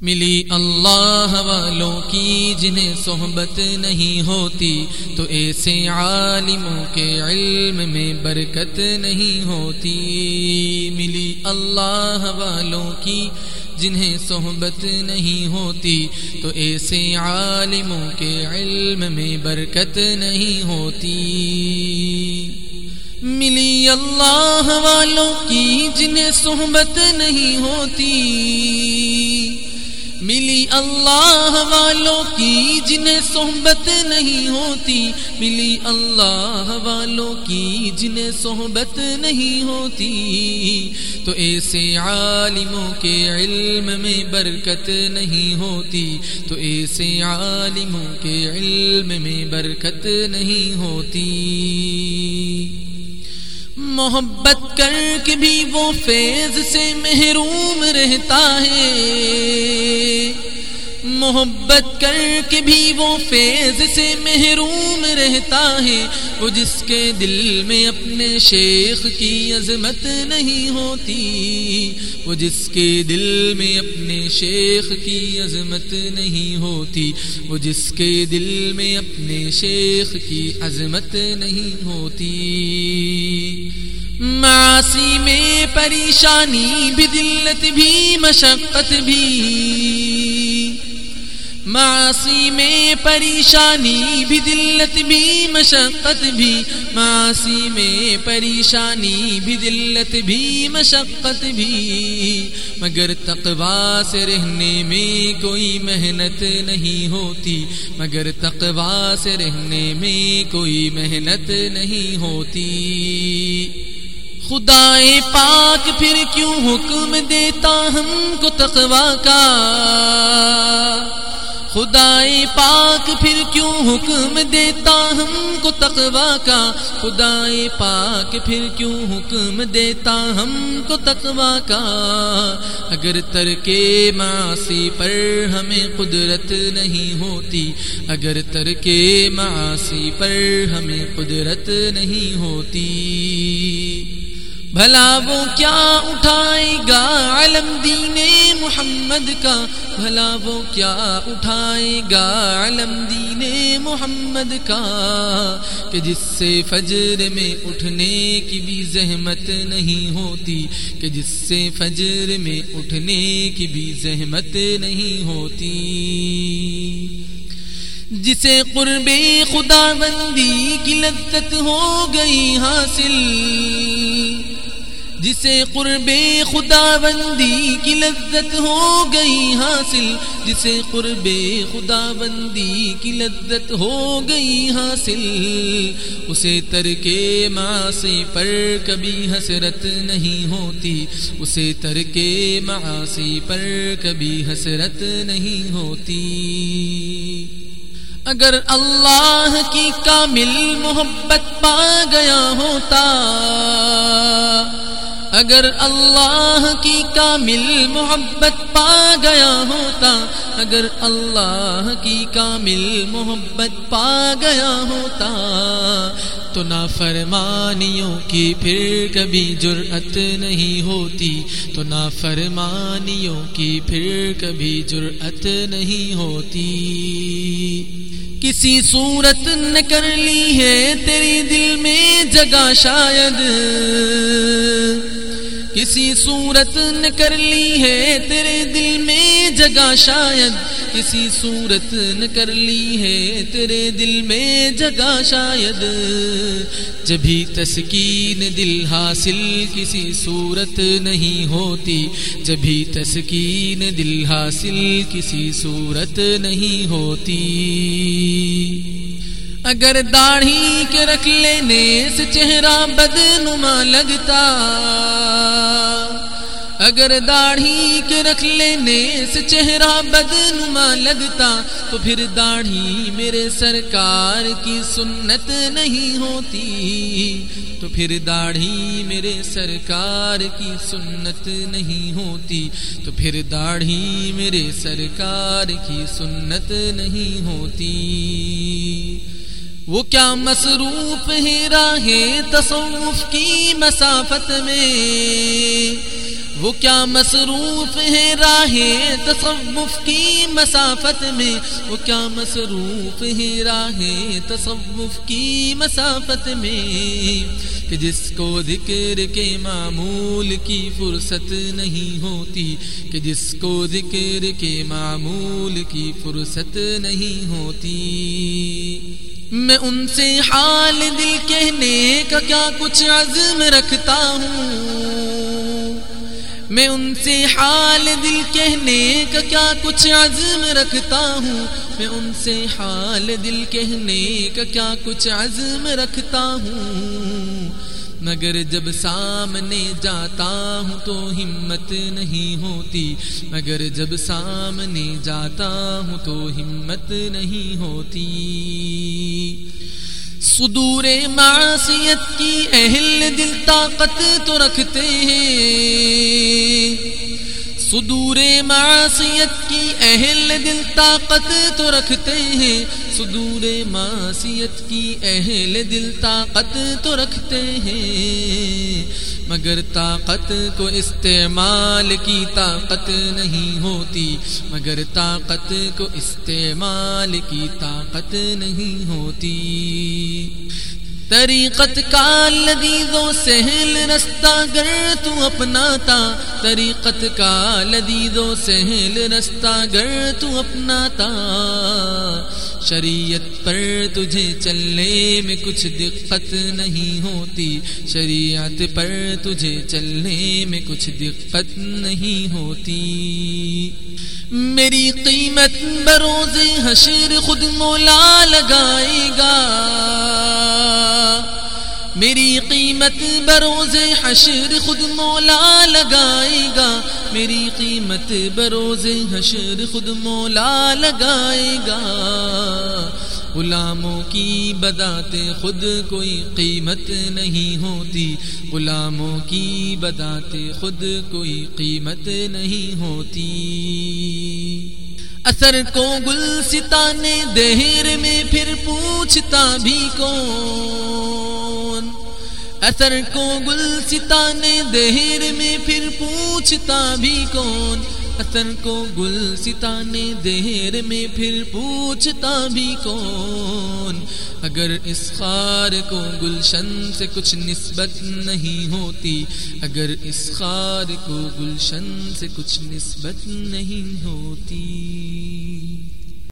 ملی اللہ والوں کی جنہیں صحبت نہیں ہوتی، تو ایسے عالموں کے علم میں برکت نہیں ہوتی۔ ملی اللہ والوں کی جنہیں صحبت نہیں ہوتی، تو ایسے عالموں کے علم میں برکت نہیں ہوتی۔ ملی اللہ والوں کی جنہیں صحبت نہیں ہوتی۔ ملی اللہ والوں کی جنہیں صحبت نہیں ہوتی، ملی اللہ والوں کی جنہیں صحبت نہیں ہوتی۔ تو ایسے عالموں کے علم میں برکت نہیں ہوتی، تو ایسے عالموں کے علم میں برکت نہیں ہوتی۔ محبت کر کے بھی وہ فیض سے محروم رہتا ہے۔ محبت کر کے بھی وہ فیض سے محروم رہتا ہے۔ وہ جس کے دل میں اپنے شیخ کی عظمت نہیں ہوتی، وہ جس کے دل میں اپنے شیخ کی عظمت نہیں ہوتی، وہ جس کے دل میں اپنے شیخ کی عظمت نہیں ہوتی۔ معاصی میں پریشانی بھی دلت بھی، مشقت بھی۔ معاصی میں پریشانی بھی، دلت بھی، مشقت بھی، معاصی میں پریشانی بھی، دلت بھی، مشقت بھی۔ مگر تقوا سے رہنے میں کوئی محنت نہیں ہوتی۔ مگر تقوا سے رہنے میں کوئی محنت نہیں ہوتی۔ خدا پاک پھر کیوں حکم دیتا ہم کو تقوا کا؟ خدا پاک پھر کیوں حکم دیتا ہم کو تقوا کا؟ خدا پاک پھر کیوں حکم دیتا ہم کو تقوا کا؟ اگر ترک معاصی پر ہمیں قدرت نہیں ہوتی، اگر ترک معاصی پر ہمیں قدرت نہیں ہوتی۔ بھلا وہ کیا اٹھائے گا علم دین محمد کا بھلا وہ کیا اٹھائے گا علم دین محمد کا کہ جس سے فجر میں اٹھنے کی بھی زحمت نہیں ہوتی، کہ جس سے فجر میں اٹھنے کی بھی زحمت نہیں ہوتی۔ جسے قرب خدا بندی کی لذت ہو گئی حاصل جسے قرب خدا بندی کی لذت ہو گئی حاصل، جسے قرب خدا بندی کی لذت ہو گئی حاصل۔ اسے ترک معاصی پر کبھی حسرت نہیں ہوتی۔ اسے ترک معاصی پر کبھی حسرت نہیں ہوتی۔ اگر اللہ کی کامل محبت پا گیا ہوتا اگر اللہ کی کامل محبت پا گیا ہوتا، اگر اللہ کی کامل محبت پا گیا ہوتا، تو نافرمانیوں کی پھر کبھی جرأت نہیں ہوتی۔ تو نافرمانیوں کی پھر کبھی جرأت نہیں ہوتی۔ کسی صورت نے کر لی ہے تیری دل میں جگہ شاید۔ کسی صورت نے کر لی ہے تیرے دل میں جگہ شاید کسی صورت نے کر لی ہے تیرے دل میں جگہ شاید جبھی تسکین دل حاصل کسی صورت نہیں ہوتی جبھی تسکین دل حاصل کسی صورت نہیں ہوتی اگر داڑھی کے رکھ لینے سے چہرہ بدنما لگتا، اگر داڑھی کے رکھ لینے سے چہرہ بدنما لگتا، تو پھر داڑھی میرے سرکار کی سنت نہیں ہوتی۔ تو پھر داڑھی میرے سرکار کی سنت نہیں ہوتی۔ تو پھر داڑھی میرے سرکار کی سنت نہیں ہوتی۔ وہ کیا مصروف ہے راہ تصوف کی مسافت میں؟ وہ کیا مصروف ہے راہ تصوف کی مسافت میں؟ وہ کیا مصروف ہے راہ تصوف کی مسافت میں؟ کہ جس کو ذکر کے معمول کی فرصت نہیں ہوتی، کہ جس کو ذکر کے معمول کی فرصت نہیں ہوتی۔ میں ان سے حال دل کہنے کا کیا کچھ عزم رکھتا ہوں؟ میں ان سے حال دل کہنے کا کیا کچھ عزم رکھتا ہوں؟ میں ان سے حال دل کہنے کا کیا کچھ عزم رکھتا ہوں؟ مگر جب سامنے جاتا ہوں تو ہمت نہیں ہوتی۔ مگر جب سامنے جاتا ہوں تو ہمت نہیں ہوتی۔ صدور معصیت کی اہل دل طاقت تو رکھتے ہیں۔ صدور معصیت کی اہل دل طاقت تو رکھتے ہیں۔ صدور معصیت کی اہل دل طاقت تو رکھتے ہیں۔ مگر طاقت کو استعمال کی طاقت نہیں ہوتی۔ مگر طاقت کو استعمال کی طاقت نہیں ہوتی۔ طریقت کا لذیذ و سہل رستہ گر تو اپناتا۔ طریقت کا لذیذ و سہل رستہ گر تو اپناتا۔ شریعت پر تجھے چلنے میں کچھ دقت نہیں ہوتی۔ شریعت پر تجھے چلنے میں کچھ دقت نہیں ہوتی۔ میری قیمت بروز حشر خود مولا لگائے گا۔ میری قیمت بروز حشر خود مولا لگائے گا میری قیمت بروز حشر خود مولا لگائے گا غلاموں کی بدات خود کوئی قیمت نہیں ہوتی غلاموں کی بدات خود کوئی قیمت نہیں ہوتی اثر کو گل ستانے دہر میں پھر پوچھتا بھی کون اثر کو گل ستانے دہر میں پھر پوچھتا بھی کون؟ اثر کو گل ستانے دہر میں پھر پوچھتا بھی کون؟ اگر اس خار کو گلشن سے کچھ نسبت نہیں ہوتی، اگر اس خار کو گلشن سے کچھ نسبت نہیں ہوتی۔